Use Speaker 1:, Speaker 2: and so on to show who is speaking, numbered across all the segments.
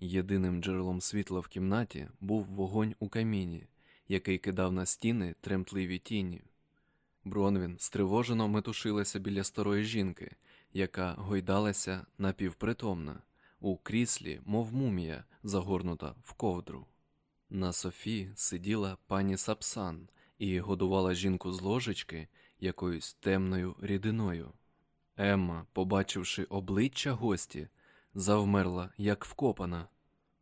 Speaker 1: Єдиним джерелом світла в кімнаті був вогонь у каміні, який кидав на стіни тремтливі тіні. Бронвін стривожено метушилася біля старої жінки, яка гойдалася напівпритомна, у кріслі, мов мумія, загорнута в ковдру. На Софі сиділа пані Сапсан і годувала жінку з ложечки якоюсь темною рідиною. Емма, побачивши обличчя гості, завмерла, як вкопана.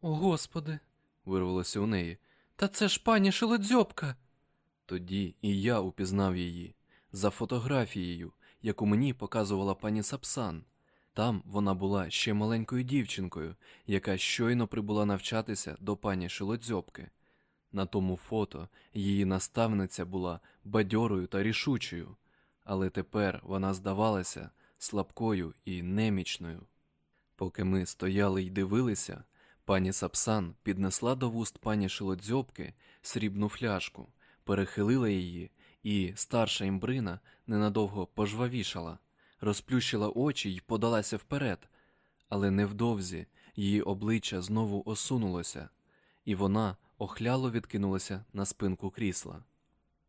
Speaker 2: О, господи,
Speaker 1: Вирвалося у неї.
Speaker 2: та це ж пані Шелодзьобка.
Speaker 1: Тоді і я упізнав її за фотографією, яку мені показувала пані Сапсан. Там вона була ще маленькою дівчинкою, яка щойно прибула навчатися до пані Шилодзьобки. На тому фото її наставниця була бадьорою та рішучою, але тепер вона здавалася слабкою і немічною. Поки ми стояли й дивилися, пані Сапсан піднесла до вуст пані Шилодзьобки срібну фляжку, перехилила її, і старша імбрина ненадовго пожвавішала, розплющила очі й подалася вперед, але невдовзі її обличчя знову осунулося, і вона охляло відкинулася на спинку крісла.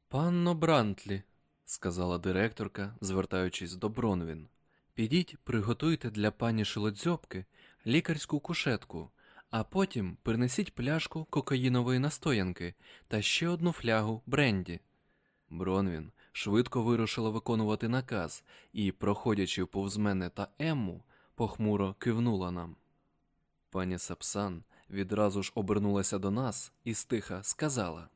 Speaker 2: Панно Брантлі,
Speaker 1: Сказала директорка, звертаючись до Бронвін.
Speaker 2: Підіть, приготуйте для пані Шелодзьобки лікарську кушетку, а потім принесіть пляшку кокаїнової настоянки та ще одну флягу бренді.
Speaker 1: Бронвін швидко вирушила виконувати наказ і, проходячи повз мене та Емму, похмуро кивнула нам. Пані Сапсан відразу ж обернулася до нас і стиха сказала: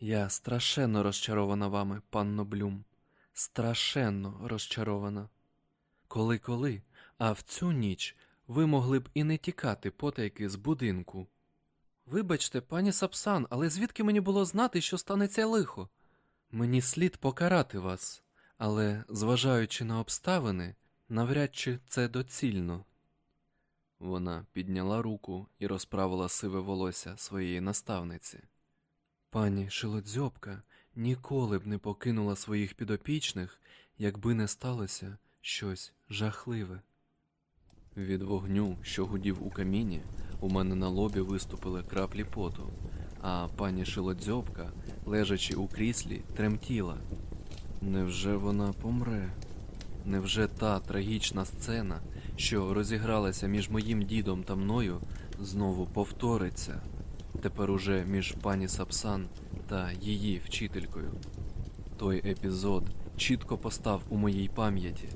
Speaker 2: Я страшенно розчарована вами, панно Блюм. Страшенно розчарована. Коли коли, а в цю ніч ви могли б і не тікати потайки з будинку. Вибачте, пані Сапсан, але звідки мені було знати, що станеться лихо? Мені слід покарати вас, але, зважаючи на обставини, навряд чи це доцільно.
Speaker 1: Вона підняла руку і розправила сиве волосся своєї наставниці.
Speaker 2: Пані Шилодзьобка ніколи б не покинула своїх підопічних, якби не сталося щось жахливе.
Speaker 1: Від вогню, що гудів у каміні, у мене на лобі виступили краплі поту, а пані Шилодзьобка, лежачи у кріслі, тремтіла. Невже вона помре? Невже та трагічна сцена, що розігралася між моїм дідом та мною, знову повториться? Тепер уже між пані Сапсан та її вчителькою. Той епізод чітко постав у моїй пам'яті.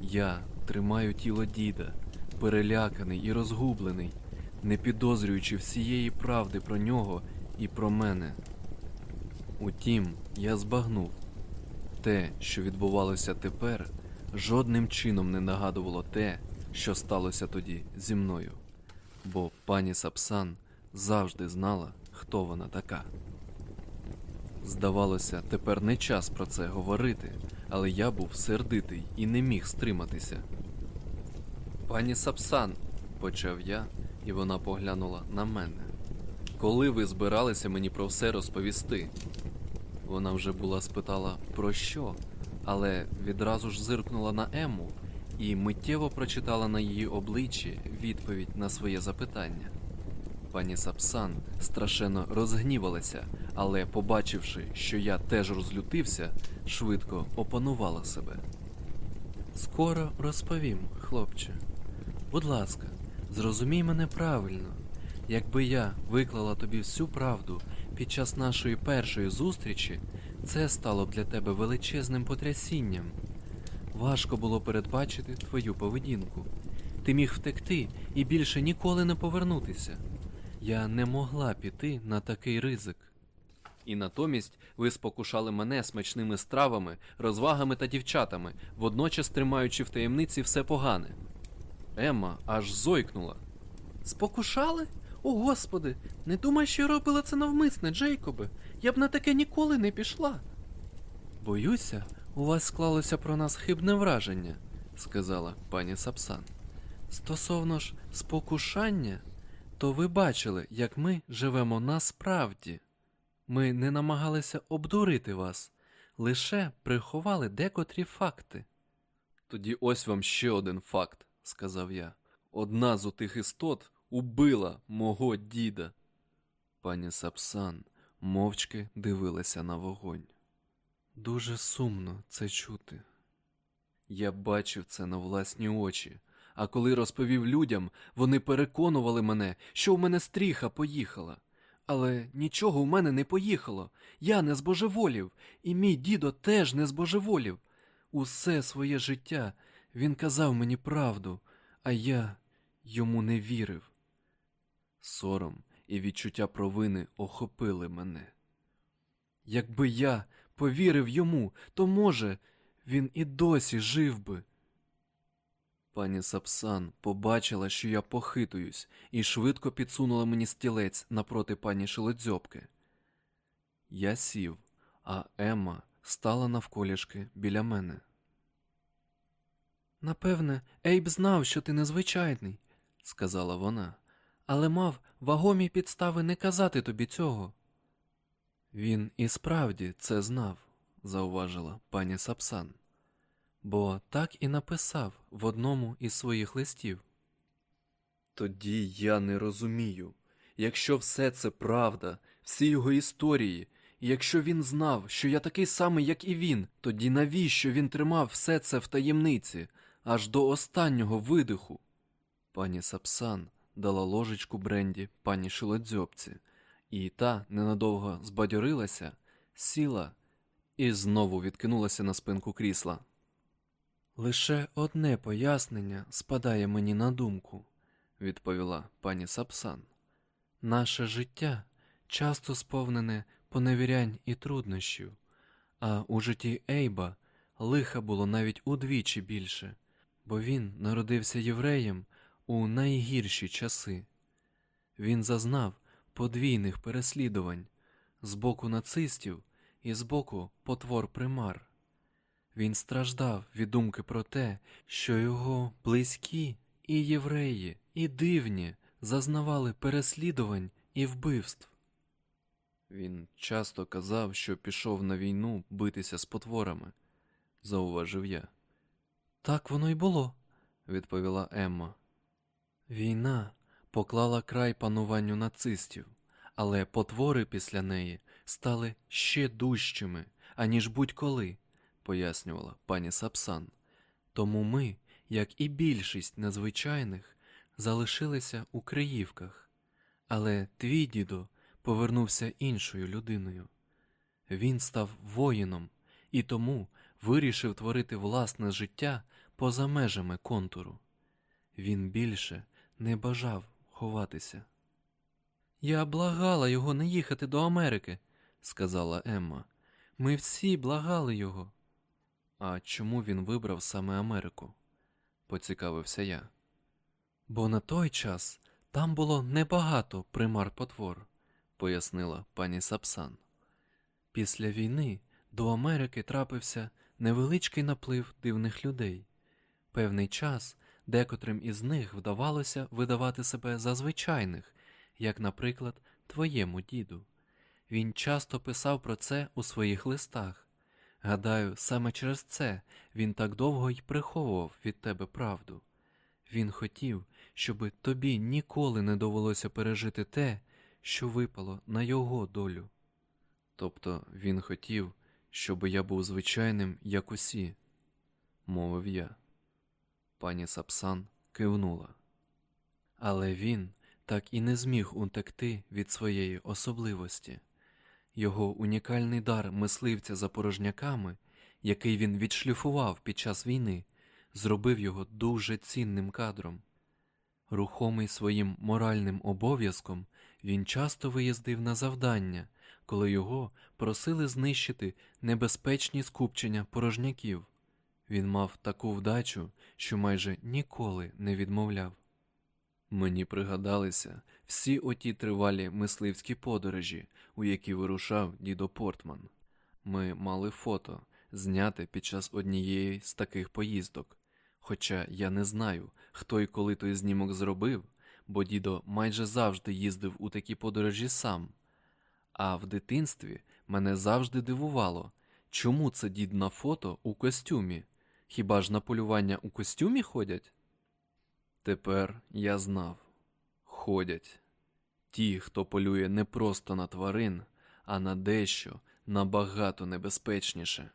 Speaker 1: Я тримаю тіло діда, переляканий і розгублений, не підозрюючи всієї правди про нього і про мене. Утім, я збагнув те, що відбувалося тепер, жодним чином не нагадувало те, що сталося тоді зі мною, бо пані Сапсан завжди знала, хто вона така. Здавалося, тепер не час про це говорити, але я був сердитий і не міг стриматися. Пані Сапсан, почав я, і вона поглянула на мене. Коли ви збиралися мені про все розповісти? Вона вже була спитала про що, але відразу ж зиркнула на Ему і миттєво прочитала на її обличчі відповідь на своє запитання. Пані Сапсан страшенно розгнівалася, але, побачивши, що я теж розлютився, швидко опанувала себе.
Speaker 2: Скоро розповім, хлопче. Будь ласка, зрозумій мене правильно. Якби я виклала тобі всю правду під час нашої першої зустрічі, це стало б для тебе величезним потрясінням. Важко було передбачити твою поведінку. Ти міг втекти і більше ніколи не повернутися. Я не могла піти на такий ризик.
Speaker 1: І натомість ви спокушали мене смачними стравами, розвагами та дівчатами, водночас тримаючи в таємниці все погане. Емма аж зойкнула.
Speaker 2: Спокушали? О, господи, не думай, що я робила це навмисне, Джейкобе. Я б на таке ніколи не пішла. Боюся, у вас склалося про нас хибне враження, сказала пані Сапсан. Стосовно ж спокушання, то ви бачили, як ми живемо насправді. Ми не намагалися обдурити вас, лише приховали декотрі факти.
Speaker 1: Тоді ось вам ще один факт, сказав я. Одна з отих істот убила мого діда. Пані Сапсан мовчки дивилася на вогонь. Дуже сумно це чути. Я бачив це на власні очі, а коли розповів людям, вони переконували мене, що в мене стріха поїхала. Але нічого в мене не поїхало. Я не збожеволів, і мій дідо теж не збожеволів. Усе своє життя він казав мені правду, а я йому не вірив. Сором і відчуття провини охопили мене. Якби я повірив йому, то, може, він і досі жив би. Пані Сапсан побачила, що я похитуюсь, і швидко підсунула мені стілець напроти пані Шелодзьобки. Я сів, а Емма стала навколішки біля мене. Напевне, Ейб знав, що ти незвичайний, сказала вона, але мав вагомі підстави не казати тобі цього. Він і справді це знав, зауважила пані Сапсан, бо так і написав в одному із своїх листів. Тоді я не розумію, якщо все це правда, всі його історії, і якщо він знав, що я такий самий, як і він, тоді навіщо він тримав все це в таємниці аж до останнього видиху? Пані Сапсан дала ложечку бренді пані Шилодзьобці, і та ненадовго збадьорилася, сіла і знову відкинулася на спинку крісла. Лише одне пояснення спадає мені на думку, відповіла пані Сапсан. Наше життя часто сповнене поневірянь і труднощів, а у житті Ейба лиха було навіть удвічі більше, бо він народився євреєм у найгірші часи. Він зазнав подвійних переслідувань з боку нацистів і з боку потвор примар. Він страждав від думки про те, що його близькі і євреї, і дивні зазнавали переслідувань і вбивств. Він часто казав, що пішов на війну битися з потворами, зауважив я. Так воно й було, відповіла Емма. Війна поклала край пануванню нацистів, але потвори після неї стали ще дужчими, аніж будь-коли, пояснювала пані Сапсан. Тому ми, як і більшість незвичайних, залишилися у Криївках. Але твій дідо повернувся іншою людиною. Він став воїном і тому вирішив творити власне життя поза межами контуру. Він більше не бажав ховатися. Я благала його не їхати до Америки, сказала Емма. Ми всі благали його. А чому він вибрав саме Америку? поцікавився я. Бо на той час там було небагато примар потвор, пояснила пані Сапсан. Після війни до Америки трапився невеличкий наплив дивних людей. Певний час декотрим із них вдавалося видавати себе за звичайних, як, наприклад, твоєму діду. Він часто писав про це у своїх листах. Гадаю, саме через це він так довго й приховував від тебе правду. Він хотів, щоби тобі ніколи не довелося пережити те, що випало на його долю. Тобто він хотів, щоби я був звичайним, як усі, мовив я. Пані Сапсан кивнула. Але він так і не зміг утекти від своєї особливості. Його унікальний дар мисливця за порожняками, який він відшліфував під час війни, зробив його дуже цінним кадром. Рухомий своїм моральним обов'язком, він часто виїздив на завдання, коли його просили знищити небезпечні скупчення порожняків. Він мав таку вдачу, що майже ніколи не відмовляв. Мені пригадалися всі оті тривалі мисливські подорожі, у які вирушав дідо Портман. Ми мали фото, зняте під час однієї з таких поїздок. Хоча я не знаю, хто і коли той знімок зробив, бо дідо майже завжди їздив у такі подорожі сам. А в дитинстві мене завжди дивувало, чому це дід на фото у костюмі. Хіба ж на полювання у костюмі ходять? Тепер я знав. ходять. Ті, хто полює не просто на тварин, а на дещо набагато небезпечніше.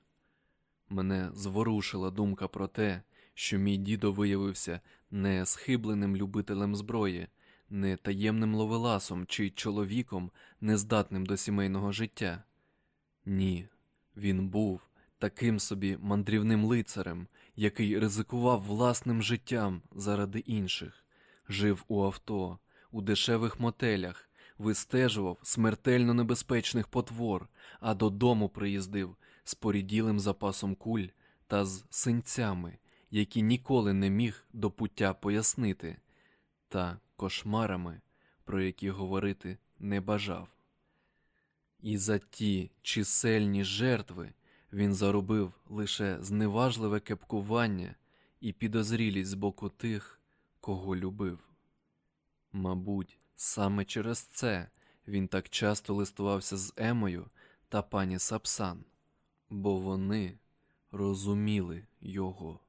Speaker 1: Мене зворушила думка про те, що мій дідо виявився не схибленим любителем зброї, не таємним ловеласом чи чоловіком, нездатним до сімейного життя. Ні, він був таким собі мандрівним лицарем, який ризикував власним життям заради інших, жив у авто, у дешевих мотелях, вистежував смертельно небезпечних потвор, а додому приїздив з поріділим запасом куль та з синцями, які ніколи не міг до пуття пояснити, та кошмарами, про які говорити не бажав. І за ті чисельні жертви він заробив лише зневажливе кепкування і підозрілість з боку тих, кого любив. Мабуть, саме через це він так часто листувався з Емою та пані Сапсан, бо вони розуміли його.